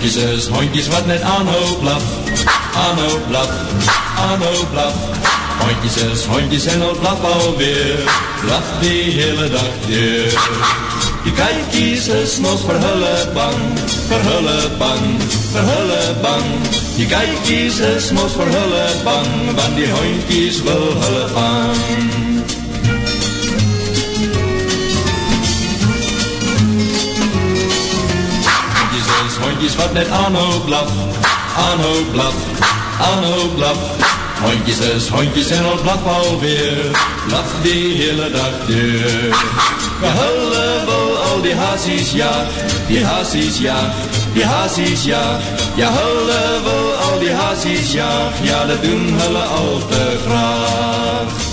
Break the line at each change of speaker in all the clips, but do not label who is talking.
hondjes, hondjes wat net aanhoop blaf. aanhoop blaf, aanhoop blaf. Hondjes, hondjes en al blaf alweer. Blaf die hele dag weer. Je kijkt kiezers nog verhulle bang, verhulle bang, verhulle bang. Je kijkt is nog verhulle bang, want die hondjes wil hullen bang. Wat net aanhou blaf, aanhou blaf, aanhou blaf. Hondjes is hondjes en al blaf alweer, blaf die hele dag deur. Ja, wil al die hazies jaag, die hazies jaag, die hazies. Ja, hulle wil al die hazies jaag, ja, dat doen hulle al te graag.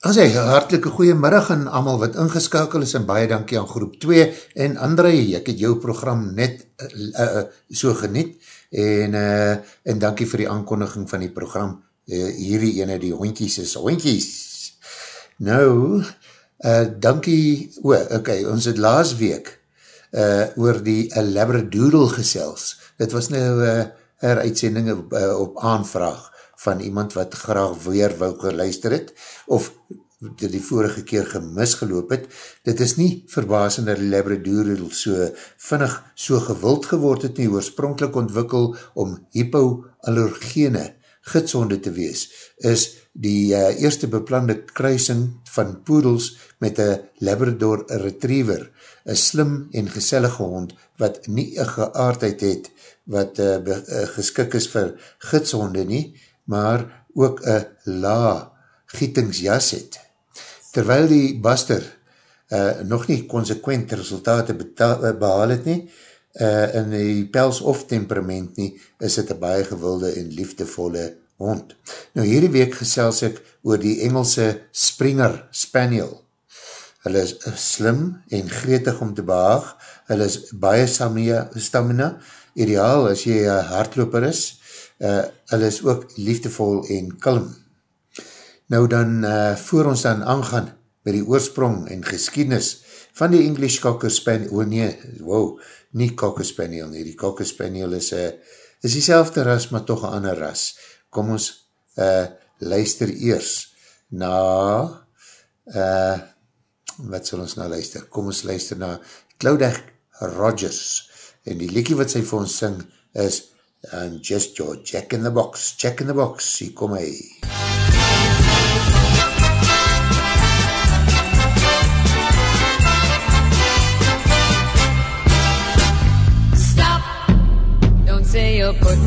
As hy, hartelike goeiemiddag aan amal wat ingeskakel is en baie dankie aan groep 2 en André, ek het jou program net uh, uh, so geniet en, uh, en dankie vir die aankondiging van die program uh, hierdie ene, die hondjies is hondjies. Nou, uh, dankie, o, oh, ok, ons het laas week uh, oor die uh, Labradoodle gesels. Dit was nou uh, er uitsending op, uh, op aanvraag van iemand wat graag weer wou geluister het, of dit die vorige keer gemis geloop het, dit is nie verbasend dat die Labradoodle so vinnig so gewild geword het nie, oorspronkelijk ontwikkel om hypoallergene gidsonde te wees, is die uh, eerste beplande kruising van poedels met een Labrador Retriever, een slim en gesellige hond, wat nie een geaardheid het, wat uh, be, uh, geskik is vir gidsonde nie, maar ook een la gietingsjas het. Terwyl die baster uh, nog nie consequent resultate eh, behaal het nie, uh, in die pels of temperament nie, is het een baie gewilde en liefdevolle hond. Nou hierdie week gesels ek oor die Engelse Springer Spaniel. Hulle is slim en gretig om te behaag, hulle is baie stamina, ideaal as jy hardloper is, uh, hulle is ook liefdevol en kalm. Nou dan, uh, voor ons dan aangaan by die oorsprong en geskiednis van die English Cocker Spaniel, oh nee, wow, nie Cocker Spaniel nie, die Cocker Spaniel is, uh, is die selfde ras, maar toch een ander ras. Kom ons uh, luister eers na, uh, wat sal ons nou luister? Kom ons luister na Claudette Rogers, en die liekie wat sy vir ons sing is and just your jack in the box, check in the box, hier kom hy.
Stop, don't say you'll put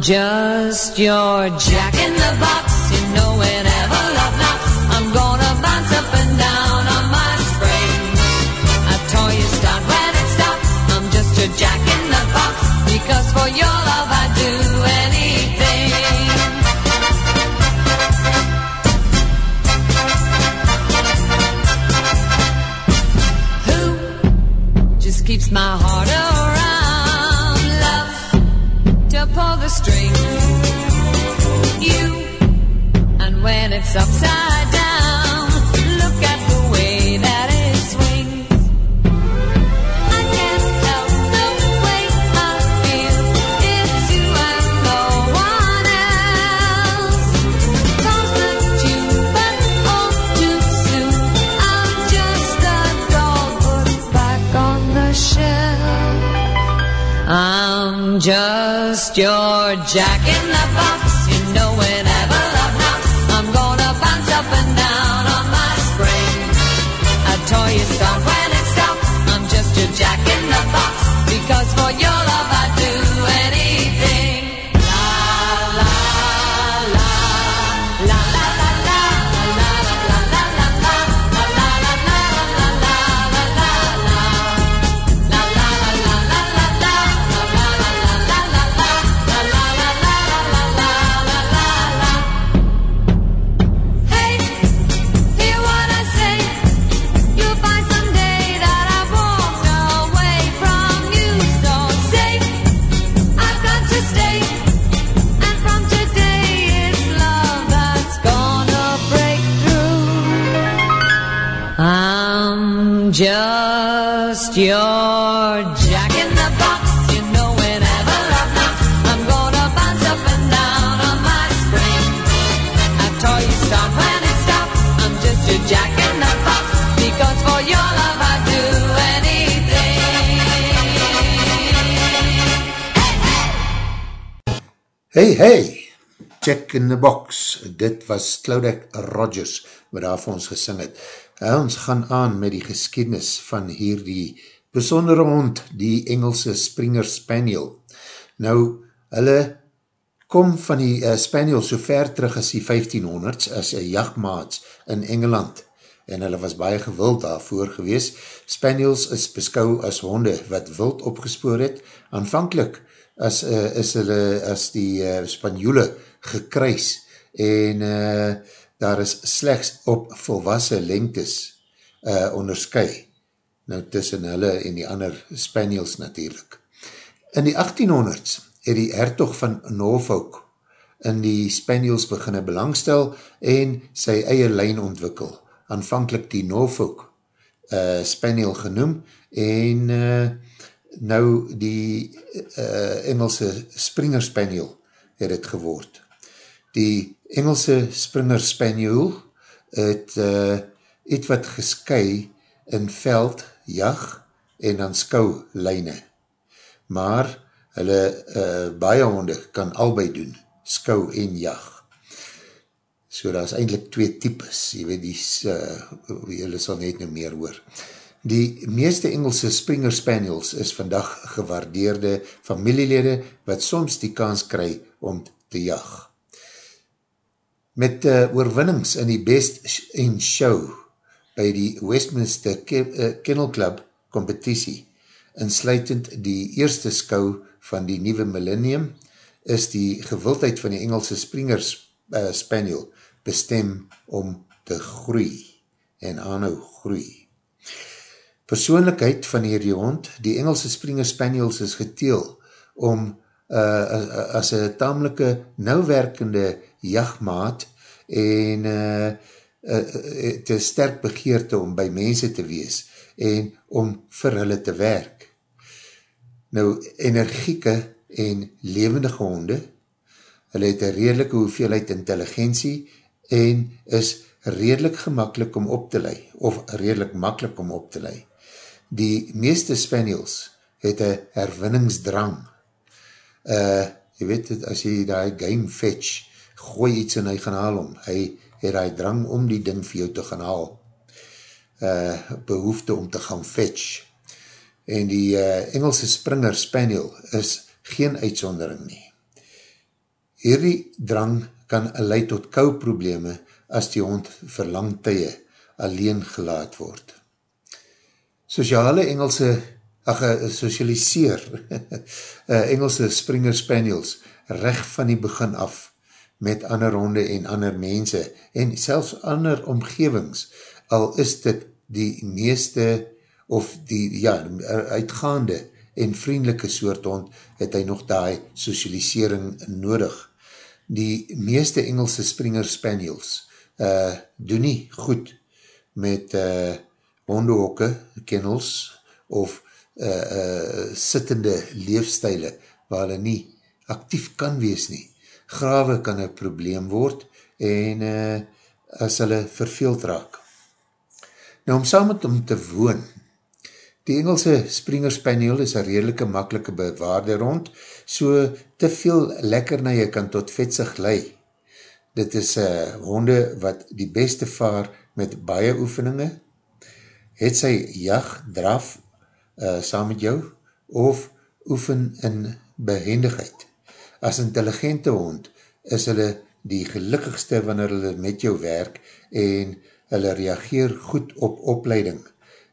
just your jack in the box. You know whenever love knocks, I'm gonna bounce up and down on my spring. A toy you start when it stops. I'm just your jack in the box because for your love I it's upside down, look at the way that it swings. I can't help the way I feel. It's you and no one else. The tune went all too soon. I'm just a doll put back on the shelf. I'm just your jack Just your jack in the box, you know whenever love knocks, I'm gonna bounce up and down on my spring. After you start when it stops, I'm just your jack in the box, because for your love I'd do anything.
Hey, hey, check in the box, dit was Claudek Rogers, wat daar vir ons gesing het. Uh, ons gaan aan met die geskiednis van hier die besondere hond, die Engelse Springer Spaniel. Nou, hulle kom van die uh, Spaniel so ver terug as die 1500s as een jachtmaats in Engeland en hulle was baie gewild daarvoor gewees. Spaniels is beskou as honde wat wild opgespoor het. Aanvankelijk as, uh, is hulle as die uh, Spanjole gekruis en uh, daar is slechts op volwassen lengtes uh, onderskui. Nou tussen hulle en die ander Spaniels natuurlijk. In die 1800s het die hertog van Norfolk in die Spaniels beginne belangstel en sy eie lijn ontwikkel. Aanvankelijk die Norfolk uh, Spaniel genoem en uh, nou die uh, Engelse Springer Spaniel het het geword. Die Engelse Springer Spaniel het uh, iets wat gesky in veld, jag en dan skou lijne. Maar hulle uh, baie honde kan albei doen, skou en jag. So daar is eindelijk twee types, jy weet die, uh, julle sal net nou meer hoor. Die meeste Engelse Springer Spaniels is vandag gewaardeerde familielede wat soms die kans kry om te jag. Met uh, oorwinnings in die Best in Show by die Westminster Ke uh, Kennel Club competitie, insluitend die eerste skou van die nieuwe millennium, is die gewildheid van die Engelse Springers uh, Spaniel bestem om te groei en aanhou groei. Persoonlijkheid van hierdie hond, die Engelse Springer Spaniels is geteel om uh, as een tamelijke nauwwerkende jachtmaat en uh, uh, te sterk begeerte om by mense te wees en om vir hulle te werk. Nou, energieke en levendige honde, hulle het een redelike hoeveelheid intelligentie en is redelijk gemakkelijk om op te lei, of redelijk makkelijk om op te lei. Die meeste Spaniels het een herwinningsdrang. Uh, jy weet, as jy die game fetch, gooi iets en hy gaan haal om. Hy het die drang om die ding vir jou te gaan haal. Uh, behoefte om te gaan fetch. En die uh, Engelse Springer Spaniel is geen uitsondering nie. Hierdie drang kan leid tot kouprobleme as die hond vir lang tye alleen gelaat word. Sociale Engelse, ach, uh, socialiseer uh, Engelse Springer Spaniels recht van die begin af met ander honde en ander mense en selfs ander omgevings, al is dit die meeste of die ja, uitgaande en vriendelike soort hond, het hy nog die socialisering nodig. Die meeste Engelse Springer Spaniels uh, doen nie goed met uh, hondehokke, kennels of uh, uh, sittende leefstijle waar hulle nie actief kan wees nie grawe kan een probleem word en uh, as hulle verveeld raak. Nou om saam met hom te woon, die Engelse Springer Spaniel is een redelike makkelike bewaarde rond, so te veel lekkernije kan tot vetsig lei. Dit is uh, honde wat die beste vaar met baie oefeninge, het sy jag, draf, uh, saam met jou, of oefen in behendigheid. As intelligente hond is hulle die gelukkigste wanneer hulle met jou werk en hulle reageer goed op opleiding.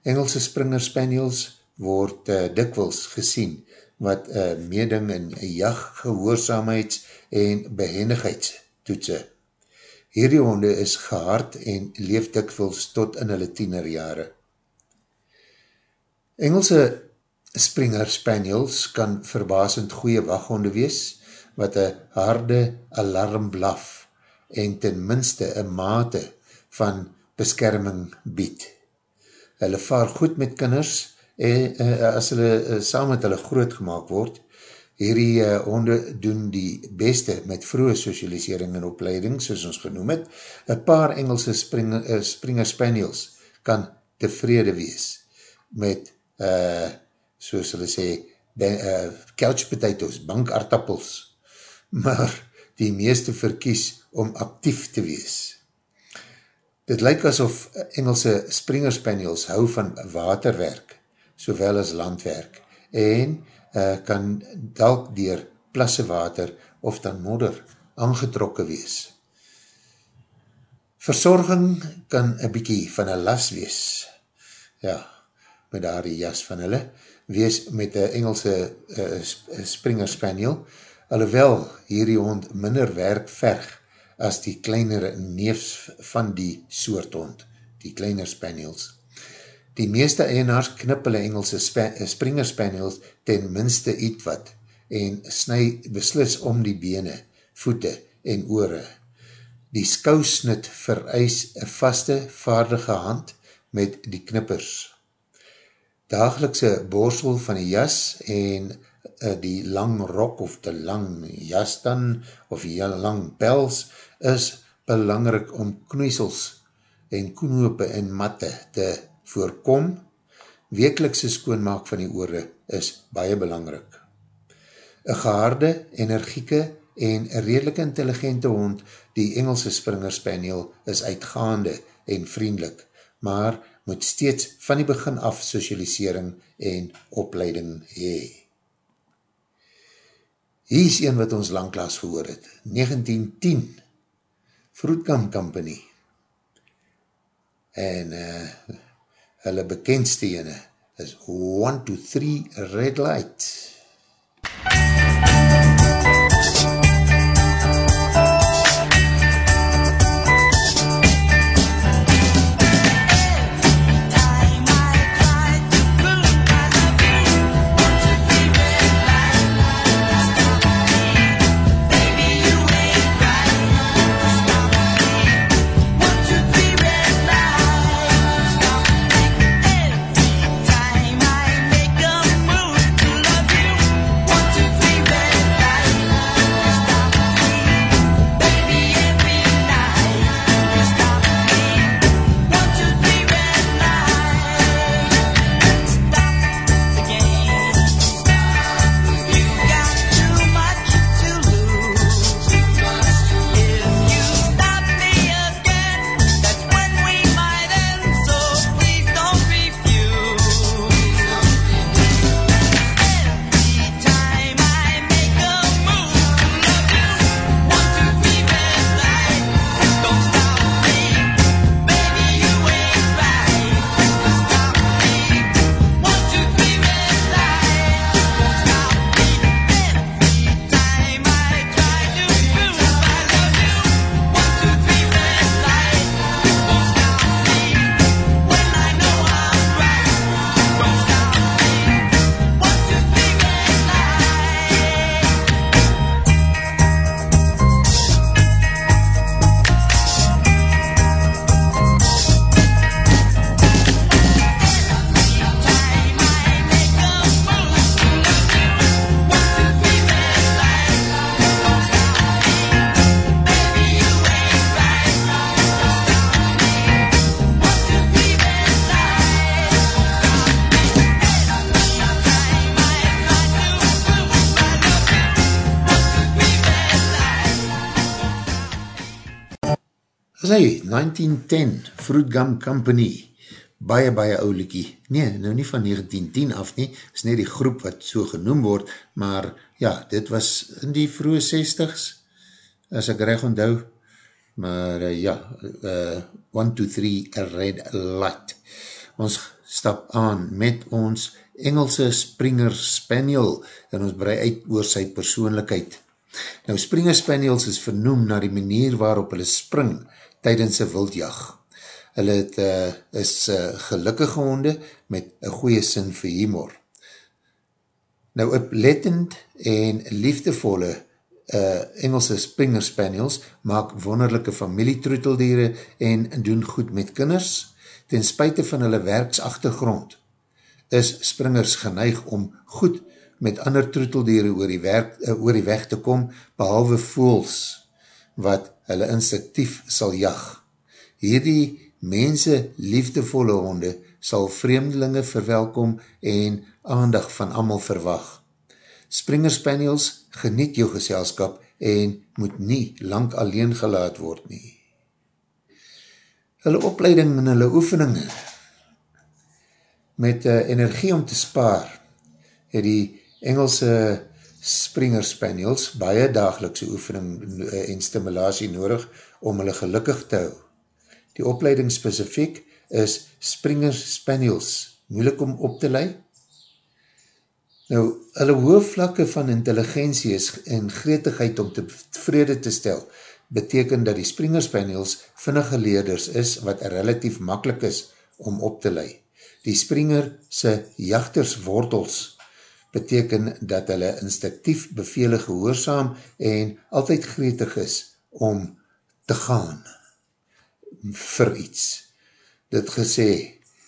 Engelse Springer Spaniels word uh, dikwels gesien wat uh, meeding in jag, gehoorzaamheids en behendigheidstoetse. Hierdie honde is gehard en leef dikwels tot in hulle tienerjare. Engelse Springer Spaniels kan verbasend goeie waghonde wees, wat een harde alarm blaf en ten minste een mate van beskerming bied. hulle vaar goed met kinders, en uh, as hulle uh, saam met hulle groot gemaakt word, hierdie uh, honde doen die beste met vroege socialisering en opleiding, soos ons genoem het, een paar Engelse spring, uh, Springer Spaniels kan tevrede wees met, uh, soos hulle sê, ben, uh, couch potatoes, bankartappels, maar die meeste verkies om actief te wees. Dit lyk asof Engelse Springer Spaniels hou van waterwerk, sowel as landwerk, en uh, kan dalk dier plasse water of dan modder aangetrokke wees. Verzorging kan een bykie van een las wees, ja, met daar die jas van hulle, wees met een Engelse uh, Springer Spaniel, alhoewel hierdie hond minder werk verg as die kleinere neefs van die soort hond, die kleiner Spaniels. Die meeste eienaars knip hulle Engelse eh, Springer Spaniels ten minste iets wat en snu beslis om die bene, voete en oore. Die skousnit vereis een vaste, vaardige hand met die knippers. Dagelikse borsel van die jas en die lang rok of te lang jas dan of die lang pels is belangrik om knoeisels en koenope en matte te voorkom, wekelikse skoonmaak van die oore is baie belangrik. Een gehaarde, energieke en redelijk intelligente hond, die Engelse Springer Spaniel, is uitgaande en vriendelik, maar moet steeds van die begin af socialisering en opleiding hee. Hier is een wat ons langklaas gehoor het, 1910, Vroedkamp Company. En uh, hulle bekendste ene is 1, 2, 3 Red Light. Sy, 1910, Fruit Gum Company, baie, baie ouliekie, nee, nou nie van 1910 af nie, is nie die groep wat so genoem word, maar ja, dit was in die vroege 60s, as ek recht onthou, maar uh, ja, uh, 1, 2, 3, Red Light. Ons stap aan met ons Engelse Springer Spaniel, en ons brei uit oor sy persoonlikheid. Nou, Springer Spaniels is vernoem na die manier waarop hulle spring, tydens een wildjag. Hulle het, uh, is uh, gelukkige honde met een goeie sin vir humor. Nou, oplettend en liefdevolle uh, Engelse Springer Spaniels maak wonderlijke familietroeteldiere en doen goed met kinders. ten spuite van hulle werksachtergrond, is springers geneig om goed met ander troeteldere oor die, werk, uh, oor die weg te kom, behalwe voels wat hulle instinctief sal jag. Hierdie mense liefdevolle honde sal vreemdelinge verwelkom en aandag van amal verwag. Springer Spaniels geniet jou geselskap en moet nie lang alleen gelaat word nie. Hulle opleiding en hulle oefeninge met uh, energie om te spaar het die Engelse Springer Spaniels baie dagelikse oefening en stimulatie nodig om hulle gelukkig te hou. Die opleiding specifiek is Springer Spaniels moeilik om op te leid? Nou, hulle hoofvlakke van intelligentie is en gretigheid om tevrede te stel, beteken dat die Springer Spaniels vinnige leerders is wat relatief makkelijk is om op te leid. Die Springer se jachterswortels beteken dat hulle instinctief bevele gehoorzaam en altyd gretig is om te gaan vir iets. Dit gesê,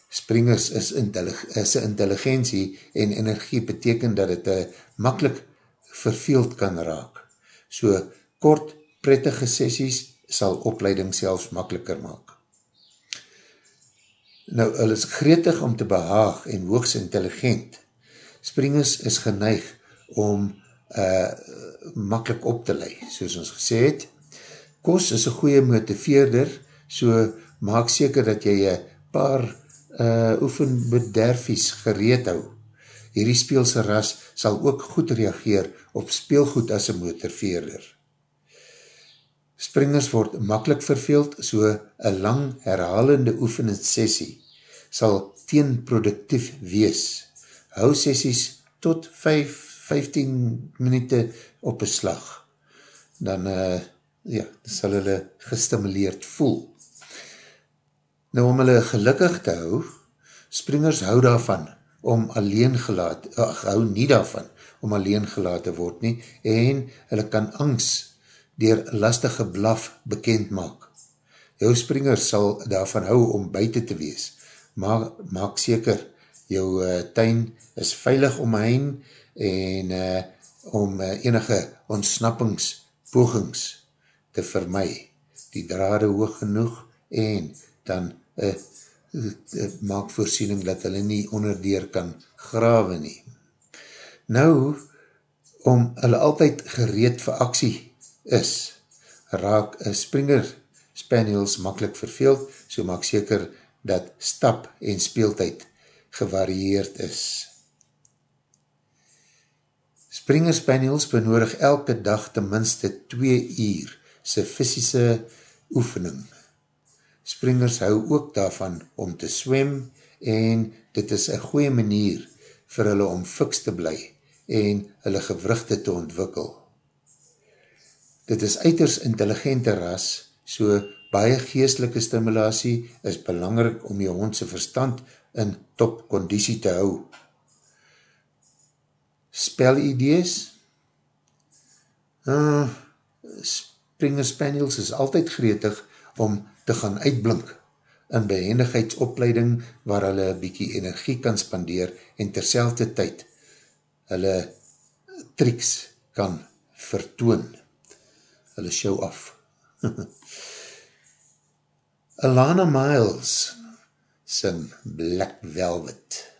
springers is, intellig, is intelligentie en energie beteken dat het uh, makkelijk verveeld kan raak. So kort, prettige sessies sal opleiding selfs makkeliker maak. Nou, hulle is gretig om te behaag en hoogs intelligent springers is geneig om uh, makkelijk op te lei, soos ons gesê het. Kos is een goeie motiveerder, so maak seker dat jy een paar uh, oefenbederfies gereed hou. Hierdie speelse ras sal ook goed reageer op speelgoed as een motiveerder. Springers word makkelijk verveeld, so een lang herhalende oefeningssessie sal teenproduktief wees hou sessies tot 5, 15 minute op een slag. Dan uh, ja, sal hulle gestimuleerd voel. Nou om hulle gelukkig te hou, springers hou daarvan om alleen gelaat, ach, hou nie daarvan om alleen gelaat te word nie, en hulle kan angst dier lastige blaf bekend maak. Jou springers sal daarvan hou om buiten te wees, maar maak seker jou uh, tuin is veilig omheen en uh, om uh, enige ontsnappingspogings te vermy. Die drade hoog genoeg en dan uh, uh, maak voorsiening dat hulle nie onderdeur kan grawe nie. Nou, om hulle altyd gereed vir aksie is, raak uh, Springer Spaniels makkelijk verveeld, so maak seker dat stap en speeltijd gevarieerd is. Springer Spaniels benodig elke dag ten minste 2 uur sy fysische oefening. Springers hou ook daarvan om te swem en dit is een goeie manier vir hulle om fiks te bly en hulle gewrugte te ontwikkel. Dit is uiters intelligente ras, so baie geestelike stimulatie is belangrijk om jou hondse verstand in top conditie te hou. Spel idees? Uh, Springer Spaniels is altyd gretig om te gaan uitblink in behendigheidsopleiding waar hulle bykie energie kan spandeer en terselfde tyd hulle triks kan vertoon. Hulle show af. Alana Miles sing Black Velvet.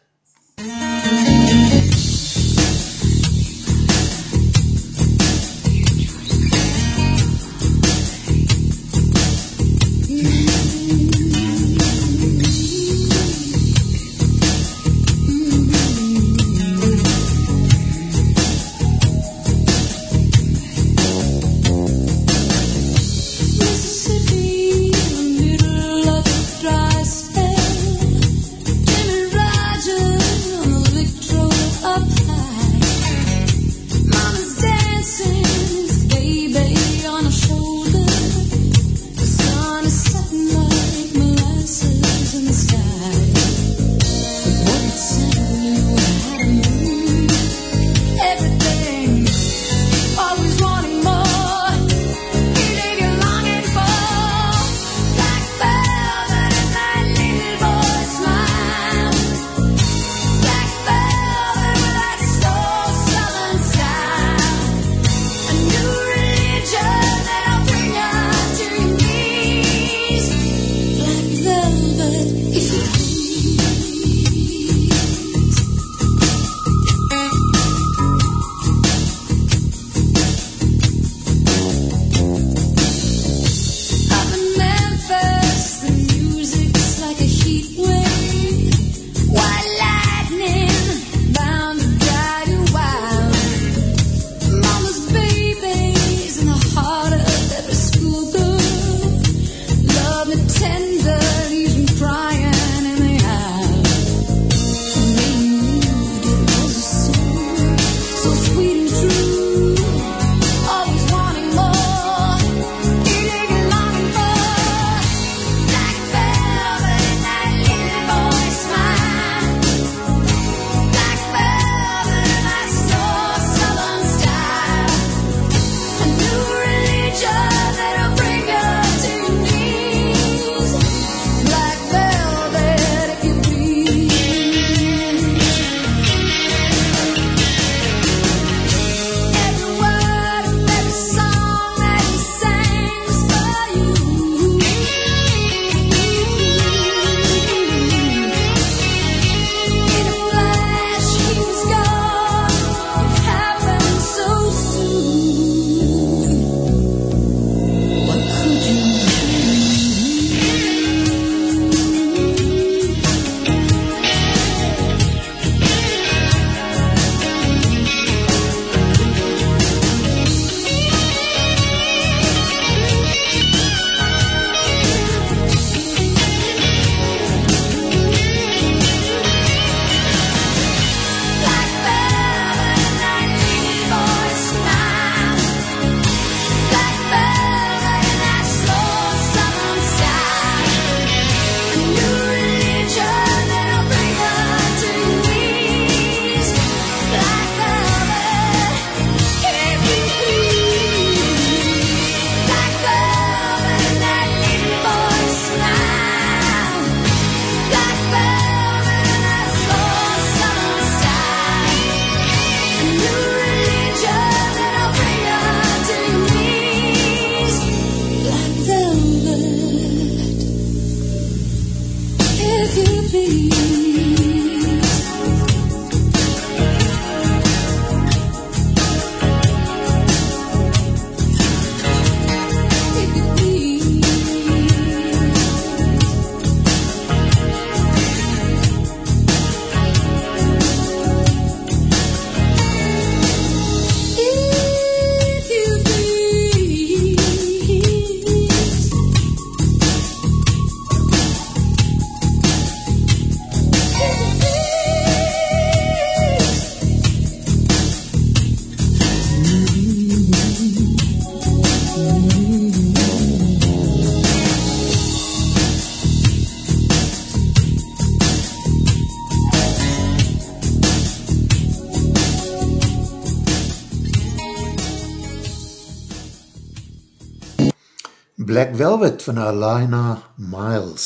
Velvet
van Alina Miles.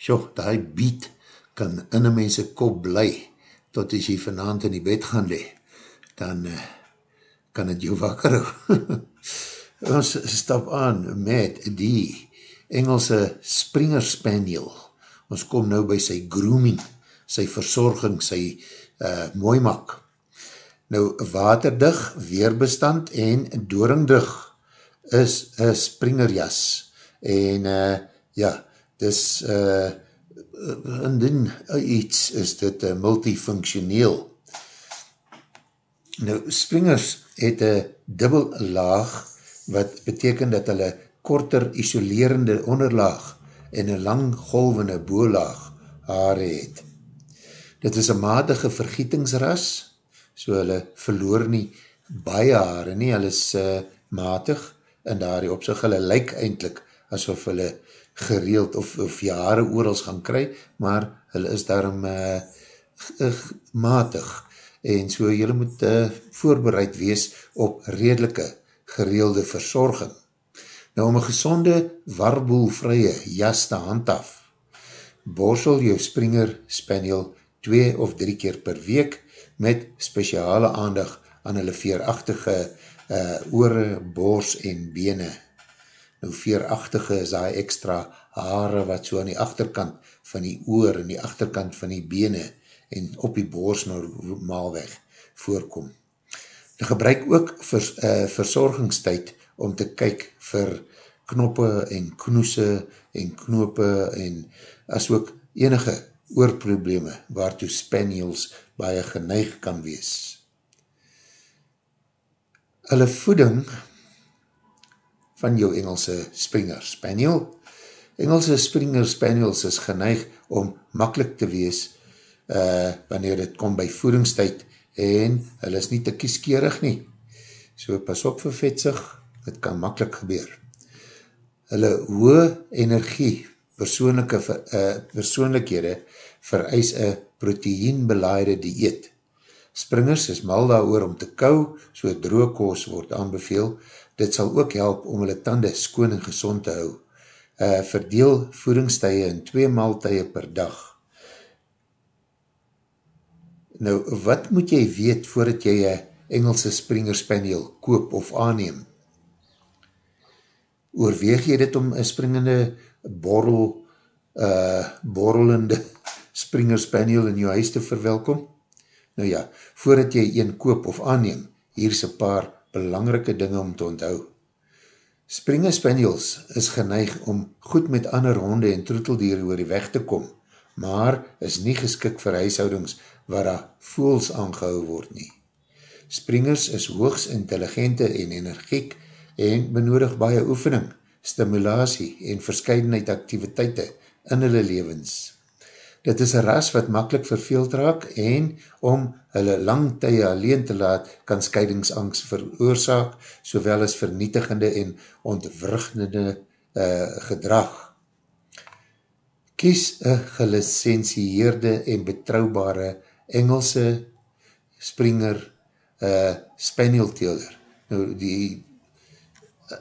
Sjoe, die beat kan in een mense kop bly, tot as jy vanavond in die bed gaan le, dan uh, kan het jou wakker hou. Ons stap aan met die Engelse Springer Spaniel. Ons kom nou by sy grooming, sy verzorging, sy uh, mooi mak. Nou, waterdig, weerbestand en doringdig is een springerjas en uh, ja, dis uh, indien iets is dit uh, multifunctioneel. Nou, springers het een dubbel laag wat beteken dat hulle korter isolerende onderlaag en een lang golvende boolaag haare het. Dit is een matige vergietingsras, so hulle verloor nie baie haare nie, hulle is uh, matig en daar op sig hulle lyk eindelijk asof hulle gereeld of, of jare oorals gaan kry, maar hulle is daarom uh, matig en so julle moet uh, voorbereid wees op redelike gereelde verzorging. Nou om een gezonde warboelvrye jas te handhaf, borsel jou springer spaniel twee of drie keer per week met speciale aandag aan hulle veerachtige uh, oore, bors en bene. Nou veerachtige is die extra haare wat so aan die achterkant van die oor en die achterkant van die bene en op die bors normaalweg voorkom. Die gebruik ook vers, uh, verzorgingstijd om te kyk vir knoppe en knoese en knope en as ook enige oorprobleme waartoe spaniels baie geneig kan wees. Hulle voeding van jou Engelse Springer Spaniel Engelse Springer Spaniels is geneig om makkelijk te wees uh, wanneer het kom by voedingstijd en hulle is nie te kieskeerig nie. So pas op vir vetsig, het kan makkelijk gebeur. Hulle hoë energie, persoonlijke uh, persoonlikhede vereis een proteïnbelaide dieet. Springers is mal daar om te kou, so droogkoos word aanbeveel. Dit sal ook help om hulle tande skoon en gezond te hou. Uh, verdeel voedingstuie in twee maaltuie per dag. Nou, wat moet jy weet voordat jy een Engelse Springer Spaniel koop of aanneem? Oorweeg jy dit om een springende borrel, uh, borrelende Springer Spaniel in jou huis te verwelkom? Nou ja, voordat jy een koop of aanneem, hier is een paar belangrike dinge om te onthou. Springer Spaniels is geneig om goed met ander honde en troeteldier oor die weg te kom, maar is nie geskik vir huishoudings waar daar voels aangehou word nie. Springers is hoogs intelligente en energiek en benodig baie oefening, stimulatie en verscheidenheid activiteite in hulle levens. Dit is een ras wat makkelijk verveeld raak en om hulle lang tye alleen te laat kan scheidingsangst veroorzaak, sowel as vernietigende en ontwrugende uh, gedrag. Kies een gelicensieerde en betrouwbare Engelse Springer uh, Spaniel Taylor. Nou die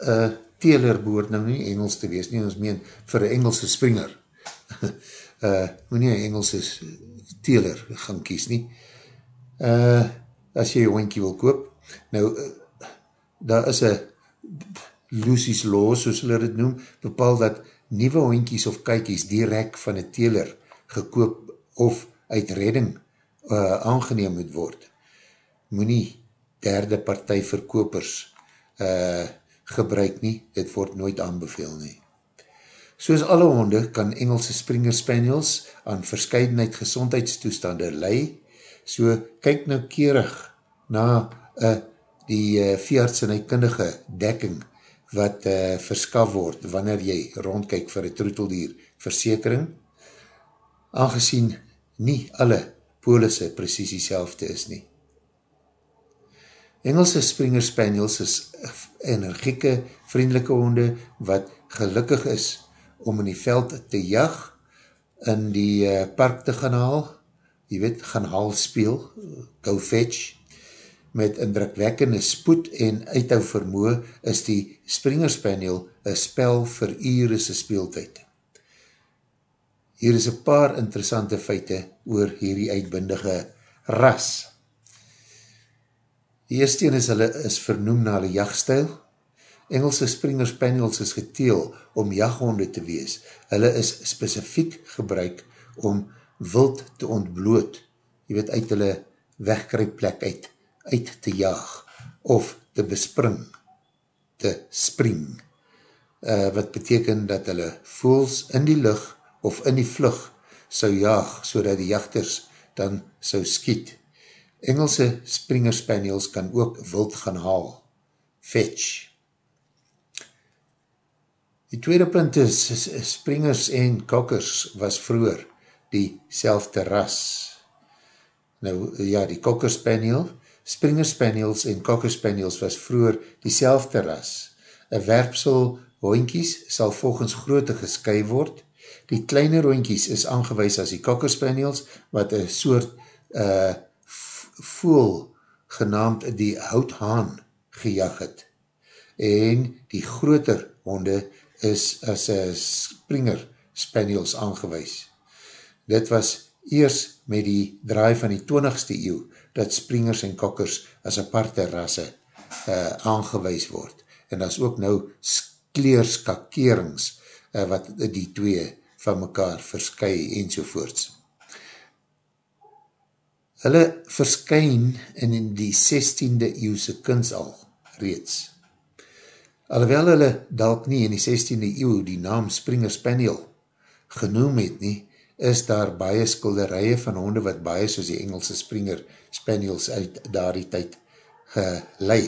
uh, Taylor behoort nou nie Engels te wees nie, ons meen vir Engelse Springer. uh, moet nie een Engelse teler gaan kies nie. Uh, as jy een hoinkie wil koop, nou, uh, daar is een Lucy's Law, soos hulle dit noem, bepaal dat nieuwe hoinkies of kykies direct van een teler gekoop of uit redding uh, aangeneem moet word. Moet derde partij verkopers uh, gebruik nie, dit word nooit aanbeveel nie. Soos alle honde kan Engelse Springer Spaniels aan verscheidenheid gezondheidstoestande lei, so kyk nou keerig na uh, die uh, veearts en kundige dekking wat uh, verskaf word wanneer jy rondkyk vir een troeteldier versekering, aangezien nie alle polisse precies die selfde is nie. Engelse Springer Spaniels is energieke, vriendelike honde wat gelukkig is om in die veld te jag, in die uh, park te gaan haal, jy weet, gaan haal speel, go fetch, met indrukwekkende spoed en uithou vermoe, is die Springer Spaniel een spel vir Iris' speeltijd. Hier is een paar interessante feite oor hierdie uitbindige ras. Die eerste is, hulle is vernoem na hulle jachtstijl, Engelse Springer Spaniels is geteel om jaghonde te wees. Hulle is specifiek gebruik om wild te ontbloot, jy weet, uit hulle wegkrypplek uit, uit te jaag, of te bespring, te spring, uh, wat beteken dat hulle voels in die lucht of in die vlug sou jaag, so die jachters dan sou skiet. Engelse Springer Spaniels kan ook wild gaan haal, fetch, Die tweede punt is, springers en kokkers was vroeger die selfde ras. Nou, ja, die kokker spaniel, springer spaniels en kokker spaniels was vroeger die selfde ras. Een werpsel hoinkies sal volgens grootte gesky word. Die kleine hoinkies is aangewees as die kokker spaniels, wat een soort uh, voel genaamd die houthaan gejag het. En die groter honde is as een springer spaniels aangewees. Dit was eers met die draai van die 20ste eeuw dat springers en kokkers as aparte rasse uh, aangewees word. En as ook nou kleerskakerings uh, wat die twee van mekaar verskye enzovoorts. Hulle verskyn in die 16de eeuwse kunst al reeds. Alhoewel hulle dalk nie in die 16e eeuw die naam Springer Spaniel genoem het nie, is daar baie skulderije van honde wat baie soos die Engelse Springer Spaniels uit daar die tyd gelei.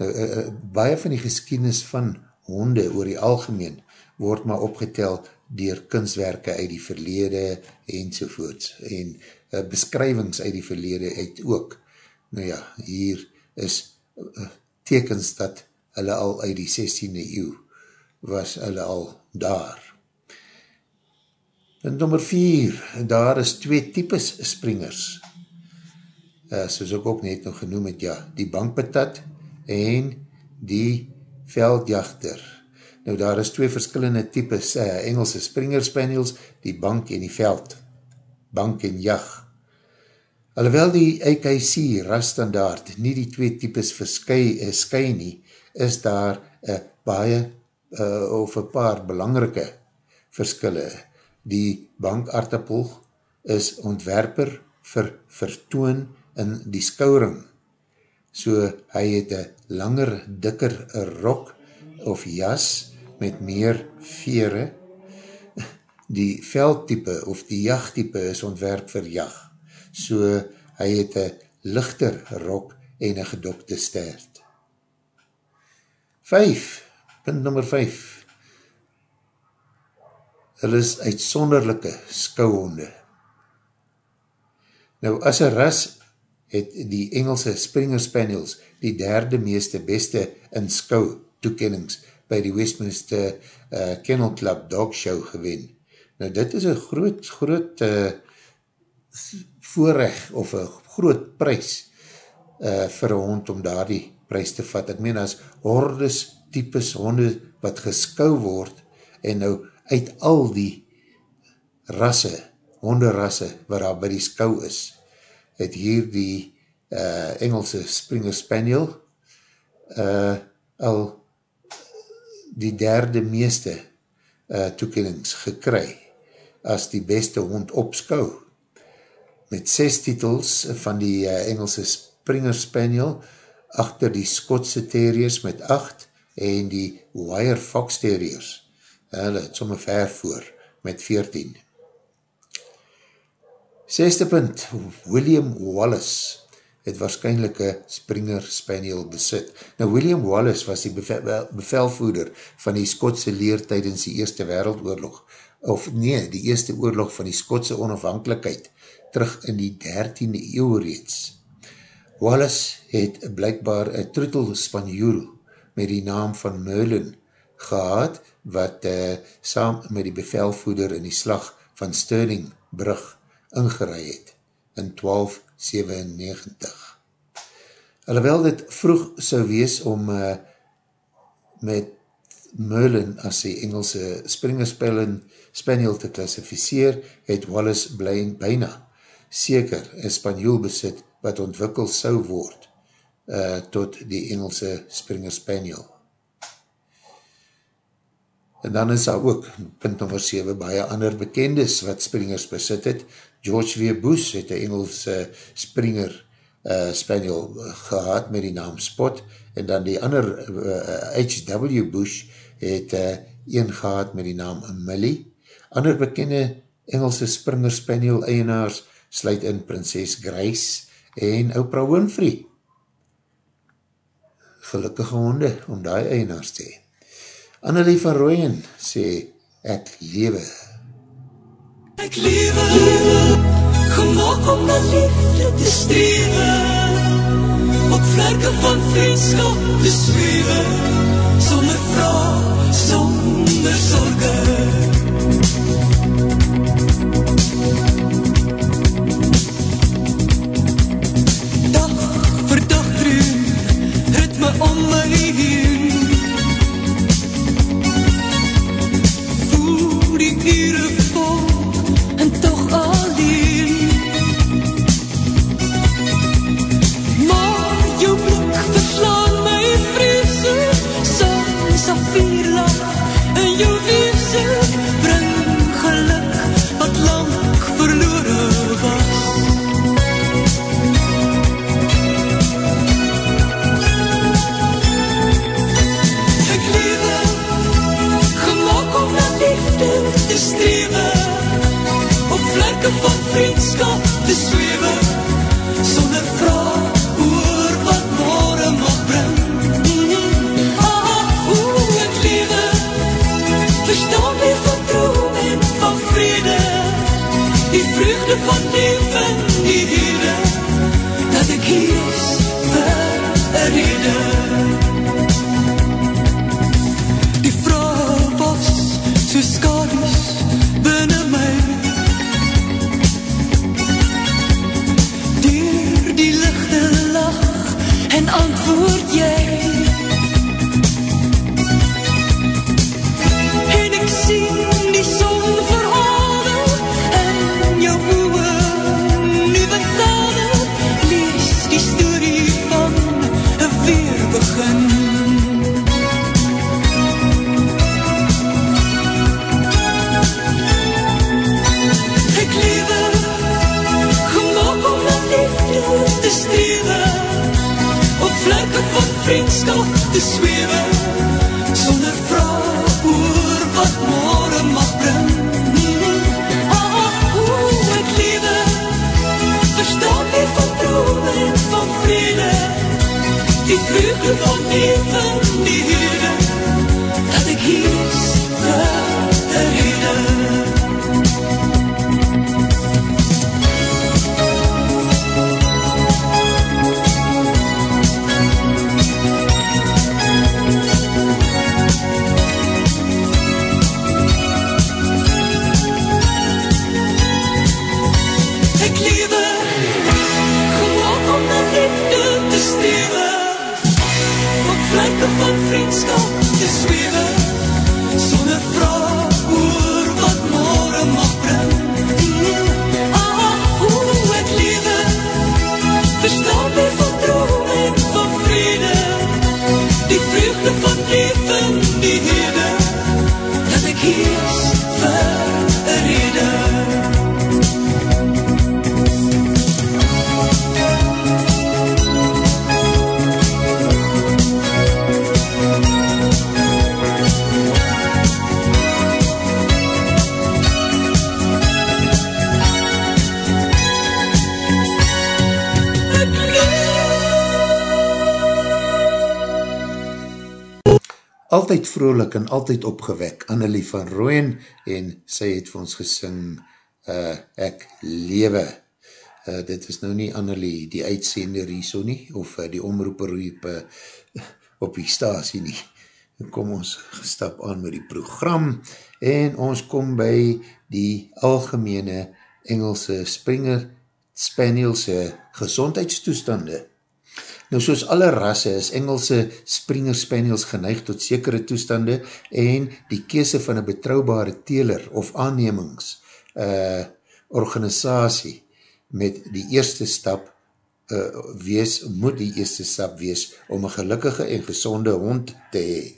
Nou, uh, uh, baie van die geskiednis van honde oor die algemeen word maar opgetel dier kunstwerke uit die verlede enzovoorts en uh, beskrywings uit die verlede uit ook. Nou ja, hier is uh, tekens dat hulle al uit die 16e eeuw was hulle al daar. En nummer 4, daar is twee types springers. Uh, soos ek ook net nog genoem het, ja, die bankpatat en die veldjachter. Nou daar is twee verskillende types uh, Engelse springer spaniels, die bank en die veld. Bank en jag. Alhoewel die AKC raststandaard nie die twee types verskye uh, sky nie, is daar uh, baie uh, of een paar belangrike verskille. Die bankartappel is ontwerper vir vertoon in die skouring. So hy het een langer, dikker rok of jas met meer vere. Die veldtype of die jachttype is ontwerp vir jacht. So hy het een lichter rok en een gedokte stert. 5, punt nummer 5. Hulle is uitsonderlijke skouhonde. Nou as een ras het die Engelse Springer Spaniels die derde meeste beste in skou toekennings by die Westminster uh, Kennel Club Dog Show gewen. Nou dit is een groot, groot uh, voorrecht of een groot prijs uh, vir een hond om daar die prijs te vat. Ek meen as hordes types honde wat geskou word en nou uit al die rasse, honderasse wat daar by die skou is, het hier die uh, Engelse Springer Spaniel uh, al die derde meeste uh, toekennings gekry as die beste hond opskou. Met ses titels van die uh, Engelse Springer Spaniel, achter die Skotse Terriers met 8 en die Wire Fox Terriers, hulle het somme ver voor met 14. Zesde punt, William Wallace het waarschijnlijk een Springer Spaniel besit. Nou, William Wallace was die bevelvoeder van die Skotse leer tydens die Eerste Wereldoorlog, of nee, die Eerste Oorlog van die Skotse onafhankelijkheid, terug in die 13e eeuw reeds. Wallace het blijkbaar een troetel Spanjoel met die naam van Merlin gehad, wat uh, saam met die bevelvoeder in die slag van Stirling brug ingerei het in 12 97. Alhoewel dit vroeg sou wees om uh, met Merlin as die Engelse springerspellen Spaniel te klassificeer, het Wallace blij, bijna seker een Spanjoel besit wat ontwikkel sou word uh, tot die Engelse springerspaniel. En dan is daar ook, punt nummer 7, baie ander bekendes wat springers besit het, George W. Bush het een Engelse springer uh, spaniel gehad met die naam Spot en dan die ander uh, H.W. Bush het uh, een gehad met die naam Millie. Ander bekende Engelse springer spaniel eienaars sluit in Prinses Grace en Oprah Winfrey. Gelukkige honde om die eienaars te heen. Annelie van Rooyen sê, ek lewe
Ek lewe, gemaakt om na liefde te strewe, op vlerke van vriendskap te zwewe, sonder vraag, sonder believe sweet. en antwoord jy vriendskap te zwewe Sonder vraag oor wat morgen mag bring. Ah, hoe ek lewe Verstaan nie van drome van vrede. Die vreugde van leven, die
Altyd vrolik en altyd opgewek, Annelie van Rooyen, en sy het vir ons gesing, uh, ek lewe. Uh, dit is nou nie Annelie, die uitsender hier so nie, of uh, die omroeper op, uh, op die stasie nie. Kom ons stap aan met die program, en ons kom by die algemene Engelse Springer Spanielse gezondheidstoestande. Nou soos alle rasse is Engelse Springer Spaniels geneig tot sekere toestande en die kese van een betrouwbare teler of aannemings uh, organisatie met die eerste stap uh, wees, moet die eerste stap wees om een gelukkige en gezonde hond te hee.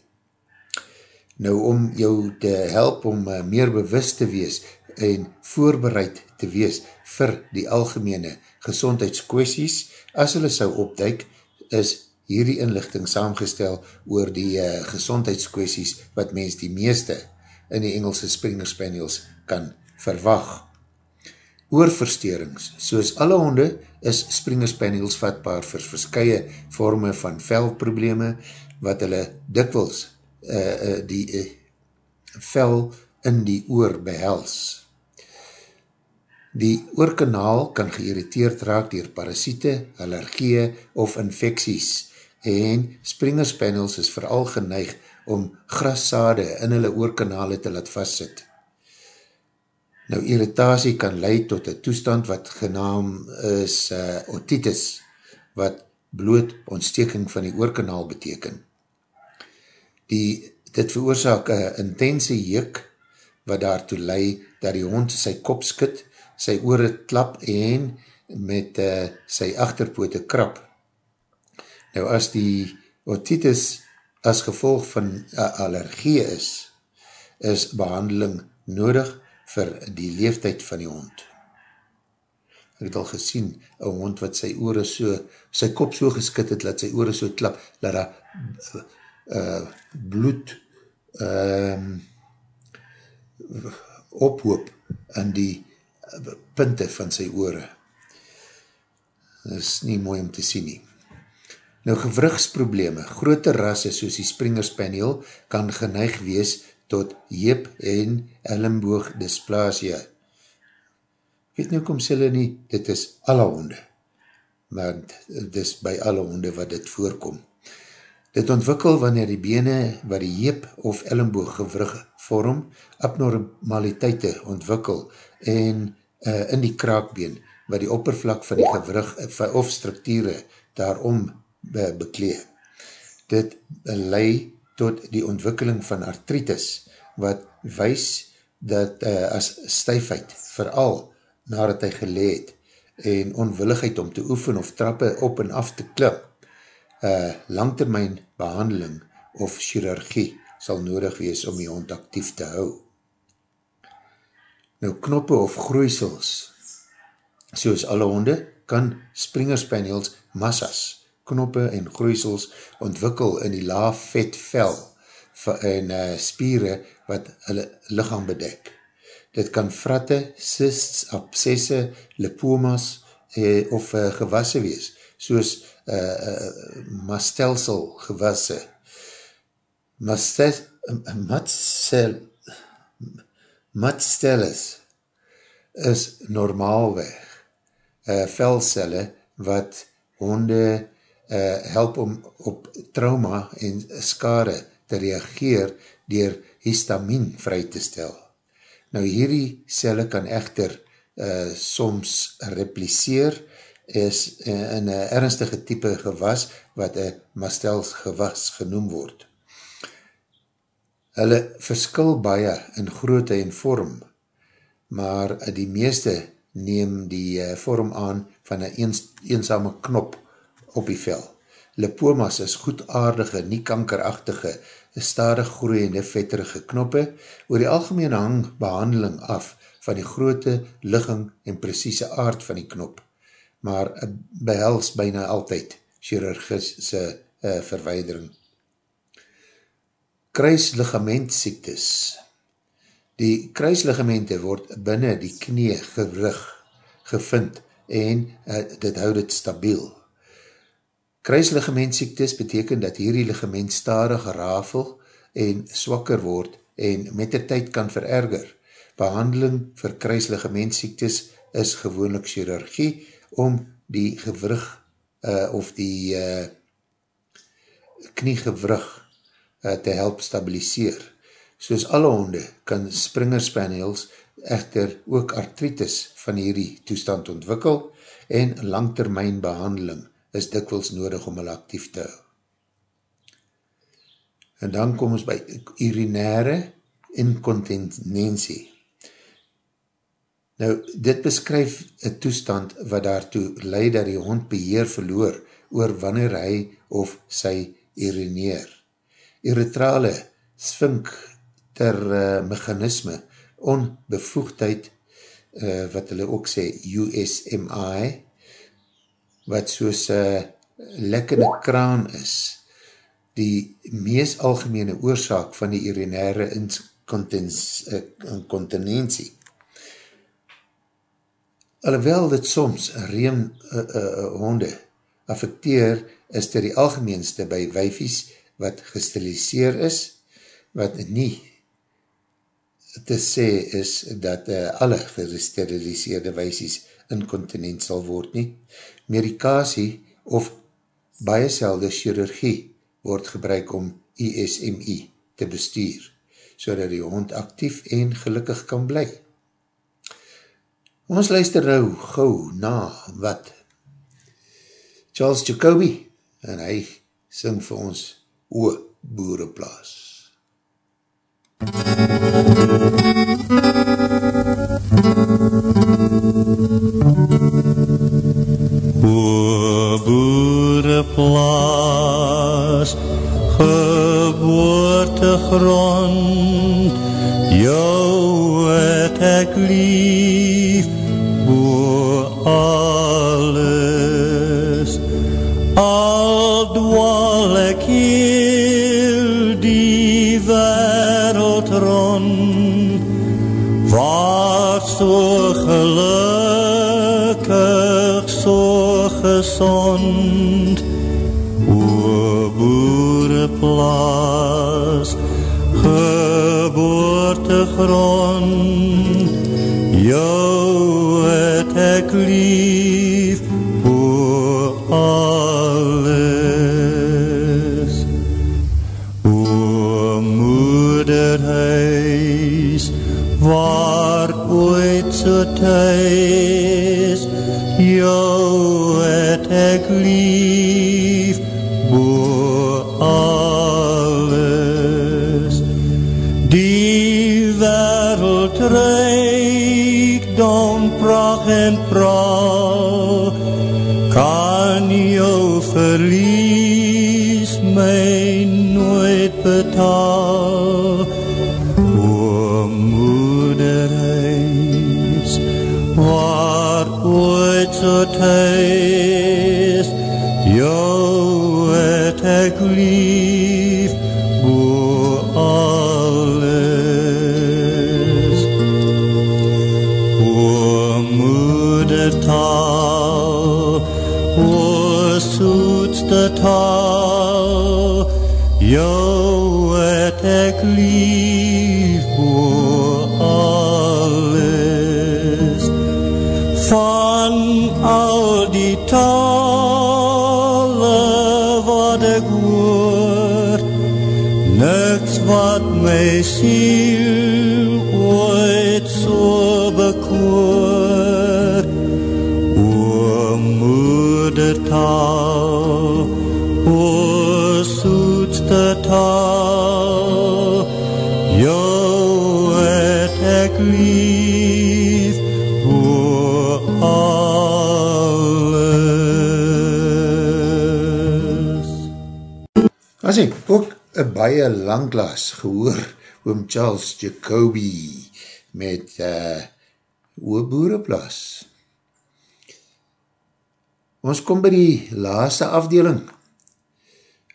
Nou om jou te help om uh, meer bewust te wees en voorbereid te wees vir die algemene gezondheidskwesties, as hulle sou opduik, is hierdie inlichting saamgestel oor die uh, gezondheidskwesties wat mens die meeste in die Engelse Springer Spaniels kan verwag. Oorversteurings, soos alle honde, is Springer Spaniels vatbaar vir verskye vorme van velprobleme, wat hulle dikwels uh, uh, die uh, vel in die oor behels. Die oorkanaal kan geïrriteerd raak dier parasiete, allergieë of infecties en Springer Spaniels is vooral geneig om grassade in hulle oorkanale te laat vastsit. Nou, irritatie kan leid tot een toestand wat genaam is uh, otitis, wat bloot ontsteking van die oorkanaal beteken. Die, dit veroorzaak een intense juk, wat daartoe leid dat die hond sy kop skit, sy oore klap en met uh, sy achterpoote krap. Nou as die otitis as gevolg van uh, allergie is, is behandeling nodig vir die leeftijd van die hond. Ek het al gesien, een hond wat sy oore so, sy kop so geskit het, laat sy oore so klap, laat daar uh, bloed uh, ophoop in die punte van sy oore. Dit is nie mooi om te sien nie. Nou gewrichtsprobleme, grote rasse soos die Springer Spaniel kan geneig wees tot jeep en ellenboog dysplasia. Weet nie kom sê nie, dit is alle honde, want dit is by alle honde wat dit voorkom. Dit ontwikkel wanneer die bene wat die jeep of ellenboog gewrig vorm, abnormaliteite ontwikkel en uh, in die kraakbeen wat die oppervlak van die gewrig uh, of structure daarom be beklee. Dit lei tot die ontwikkeling van artritis wat wys dat uh, as stuifheid vooral nadat hy geleed en onwilligheid om te oefen of trappe op en af te klim uh, langtermijn behandeling of chirurgie sal nodig wees om die hond actief te hou. Nou knoppe of groeisels, soos alle honde, kan Springer Spaniels massas, knoppe en groeisels ontwikkel in die laaf vet vel en uh, spiere wat hulle lichaam bedek. Dit kan fratte, cysts, abscesse, lipomas eh, of uh, gewasse wees, soos uh, uh, mastelsel gewasse. Mastel, matstel, matstelles is normaalweg uh, velcelle wat honde uh, help om op trauma en skade te reageer dier histamine vry te stel. Nou hierdie celle kan echter uh, soms repliseer is in een ernstige type gewas wat een mastels gewas genoem word. Hulle verskil baie in grootte en vorm, maar die meeste neem die uh, vorm aan van een eens, eensame knop op die vel. Lipomas is goedaardige, nie kankerachtige, stadig groeiende vetterige knoppe, oor die algemene hang behandeling af van die groote ligging en precieze aard van die knop, maar behels bijna altyd chirurgische uh, verweidering kruisligamentziektes. Die kruisligamente word binnen die knie gewrig gevind en uh, dit houd het stabiel. Kruisligamentziektes beteken dat hierdie ligament starig rafel en swakker word en met die tyd kan vererger. Behandeling vir kruisligamentziektes is gewoonlik chirurgie om die gewrig uh, of die uh, kniegewrig uh, te help stabiliseer. Soos alle honde kan Springer Spaniels echter ook artritis van hierdie toestand ontwikkel en langtermijn behandeling is dikwels nodig om hulle actief te hou. En dan kom ons by urinaire incontinentie. Nou, dit beskryf een toestand wat daartoe leid dat die hond beheer verloor oor wanneer hy of sy urineer uretrale sfinkter uh, mechanisme, onbevoegdheid, uh, wat hulle ook sê, USMI, wat soos uh, lekkende kraan is, die mees algemene oorzaak van die urinaire incontinentie. Alhoewel dit soms reem uh, uh, affecteer, is dit die algemeenste by wijfies wat gestiliseer is, wat nie te sê is dat uh, alle gestiliseerde weisies incontinent sal word nie. Medikasie of baie selde chirurgie word gebruik om ISMI te bestuur, so dat die hond actief en gelukkig kan bly. Ons luister nou gauw na wat Charles Jacobi en hy sing vir ons o boereplaas.
O boereplaas, geboortegrond, jou het ek lief, bo alles. So gelukkig, so gezond, o boereplaas, geboortegrond, jou het ek lief, thầy. Soetste taal, jou het ek lief, bo alles. Van al die tale wat ek hoor, niks wat my siel
As ek ook een baie langlaas gehoor oom Charles Jacobi met uh, Oeboereplaas. Ons kom by die laaste afdeling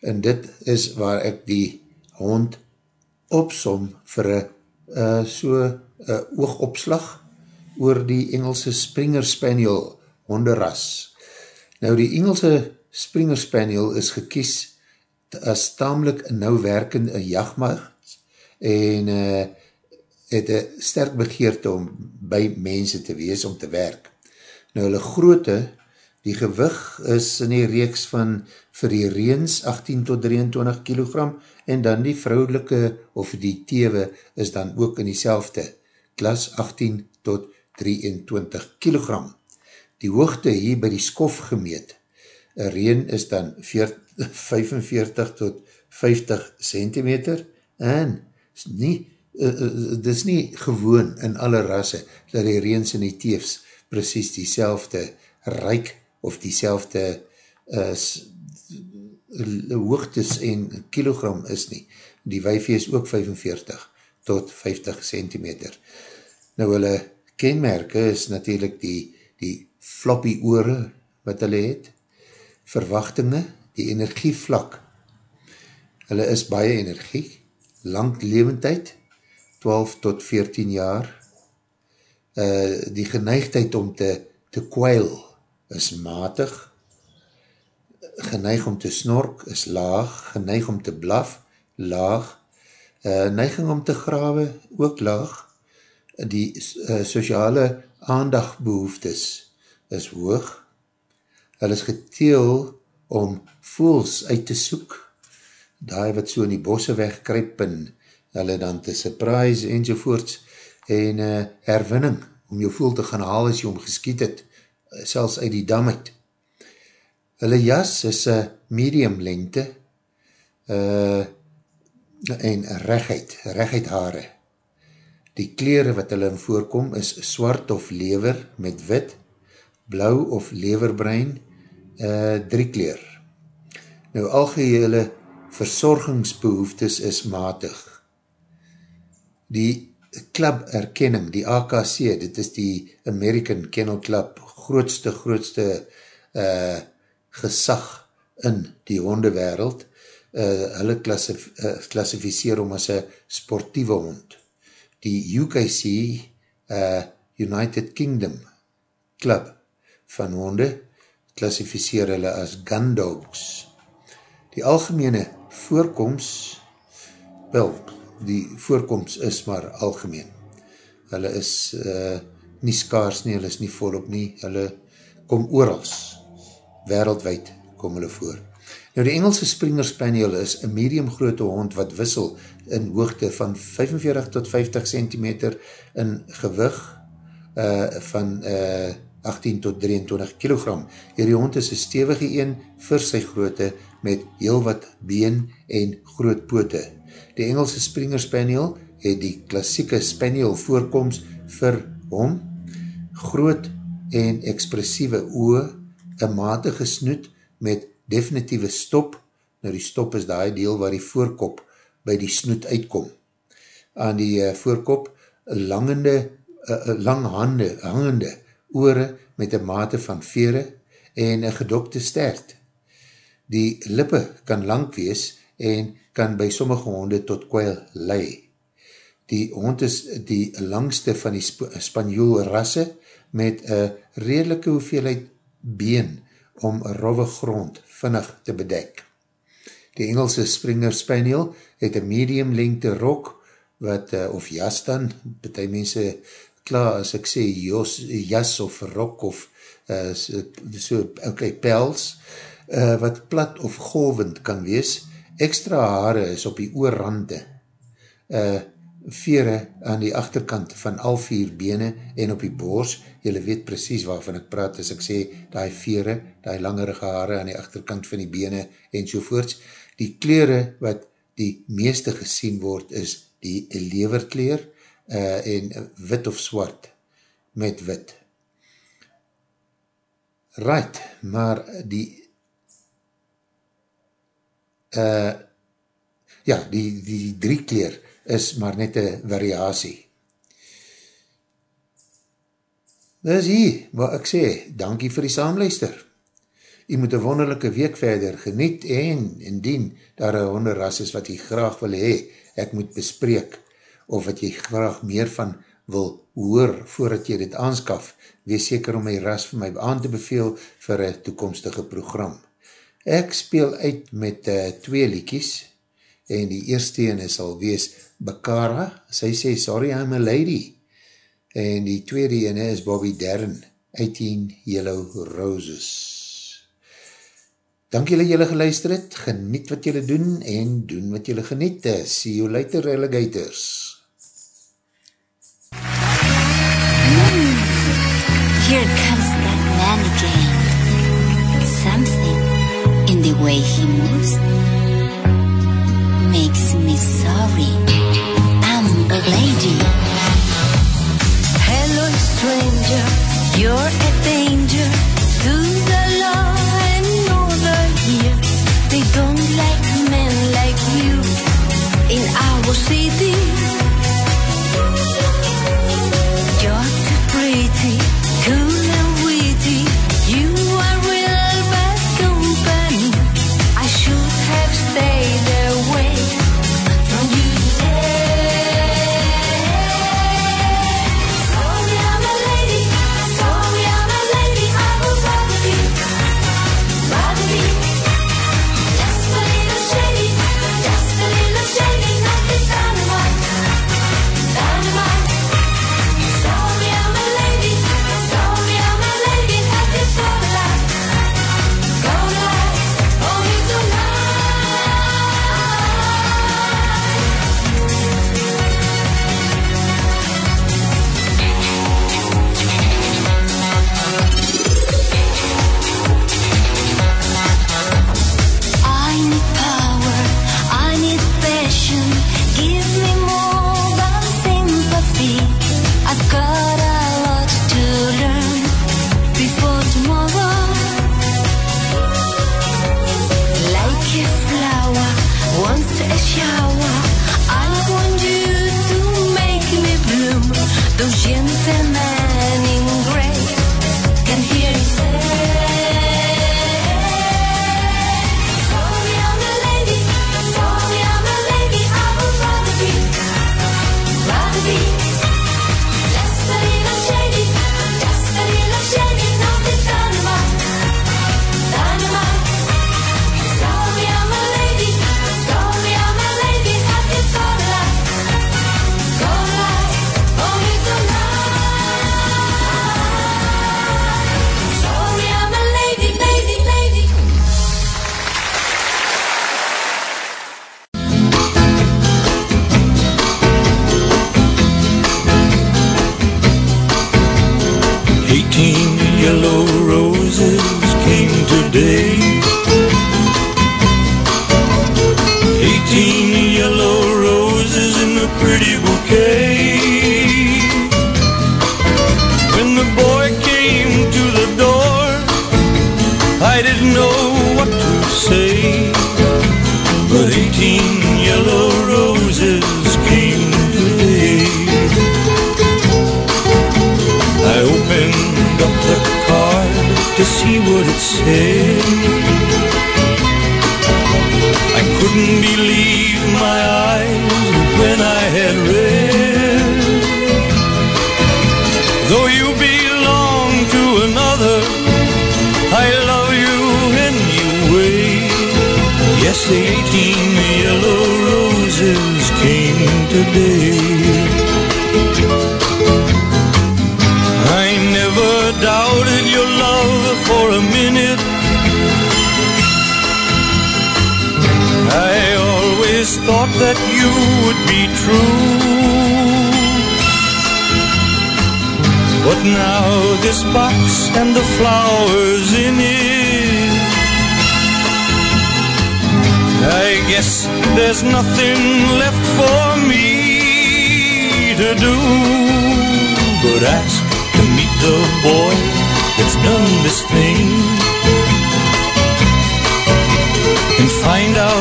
en dit is waar ek die hond opsom vir een uh, so uh, oogopslag oor die Engelse Springer Spaniel honderras. Nou die Engelse Springer Spaniel is gekies as tamelijk werkend een jachtmacht en uh, het een sterk begeerte om by mense te wees om te werk. Nou hulle groote, die gewig is in die reeks van vir die reens 18 tot 23 kilogram en dan die vrouwelike of die tewe is dan ook in die selfde klas 18 tot 23 kilogram. Die hoogte hier by die skof gemeet, een reen is dan 40, 45 tot 50 centimeter en nie uh, uh, dit is nie gewoon in alle rasse dat die reens en die teefs precies die selfde reik of die selfde uh, hoogtes en kilogram is nie. Die wijfie is ook 45 tot 50 centimeter. Nou hulle kenmerke is natuurlijk die, die floppy oore wat hulle het, verwachtinge, die energievlak. Hulle is baie energie, lang levendheid, 12 tot 14 jaar, uh, die geneigdheid om te, te kwijl is matig, geneig om te snork is laag, geneig om te blaf, laag, uh, neiging om te grawe ook laag, die uh, sociale aandagbehoeftes is hoog, hulle is geteel om voels uit te soek, daai wat so in die bosse wegkryp en hulle dan te surprise enzovoorts, en uh, herwinning, om jou voel te gaan haal as jy om geskiet het, uh, selfs uit die dam uit. Hulle jas is een medium lengte, uh, en rechtheid, rechtheid haare. Die kleren wat hulle in voorkom is swart of lever met wit, blauw of leverbrein, uh, drie kleer. Nou, algehele verzorgingsbehoeftes is matig die club erkenning, die AKC, dit is die American Kennel Club, grootste, grootste uh, gesag in die hondewereld, uh, hulle klassif, uh, klassificeer om as een sportieve hond. Die UKC, uh, United Kingdom Club van honde, klassificeer hulle as gun dogs. Die algemene voorkomst, wel, die voorkomst is maar algemeen. Hulle is uh, nie skaars nie, hulle is nie volop nie, hulle kom oorals, wereldwijd kom hulle voor. Nou die Engelse Springer Spaniel is een medium grote hond wat wissel in hoogte van 45 tot 50 cm in gewig uh, van uh, 18 tot 23 kg. Hierdie hond is een stevige een vir sy groote met heel wat been en groot poote. Die Engelse Springer Spaniel het die klassieke Spaniel voorkomst vir hom, groot en expressieve oe, een matige snoet met definitieve stop, nou die stop is die deel waar die voorkop by die snoet uitkom. Aan die uh, voorkop langende, uh, lang hande, hangende oore met een mate van vere en een gedokte stert. Die lippe kan lang wees en kan by sommige honde tot kwijl lei. Die hond is die langste van die Sp Spanjool rasse met een redelike hoeveelheid been om rove grond vinnig te bedek. Die Engelse Springer Spaniel het een medium lengte rok wat, uh, of jas dan, betie mense klaar as ek sê jos, jas of rok of uh, so, so okay, pels, uh, wat plat of golvend kan wees, extra haare is op die oorrande, uh, vere aan die achterkant van al vier bene en op die boors, jylle weet precies waarvan ek praat as ek sê, die vere, die langerige haare aan die achterkant van die bene en sovoorts, die kleren wat die meeste gesien word is die leverkleer uh, en wit of swart met wit. Right, maar die uh, ja, die, die drie kleer is maar net een variatie. Dis hier, wat ek sê, dankie vir die saamluister. Jy moet een wonderlijke week verder geniet en indien daar een honderras is wat jy graag wil hee, ek moet bespreek, of wat jy graag meer van wil hoor voordat jy dit aanskaf, wees seker om my ras vir my aan te beveel vir een toekomstige program. Ek speel uit met uh, twee liekies, en die eerste ene sal wees Bakara, sy sê, sorry I'm a lady, en die tweede ene is Bobby Dern, 18 Yellow Roses. Dank julle julle geluister het, geniet wat julle doen, en doen wat julle geniet. See you later, alligators.
Here comes that man again. Something in the way he moves makes me sorry. I'm a lady. Hello, stranger. You're a danger to the law and order here. They don't like men like you in our city.
Hey. Always thought that you would be true. But now this box and the flowers in it. I guess there's nothing left for me to do but ask to meet the boy that's done this thing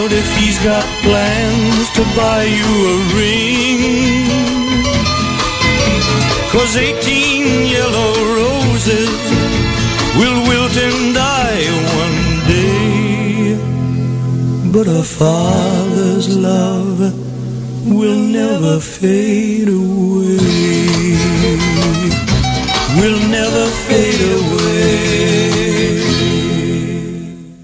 out if he's got plans to buy you a ring. Cause 18 yellow roses will wilt and die one day. But a father's love will never fade away. Will never fade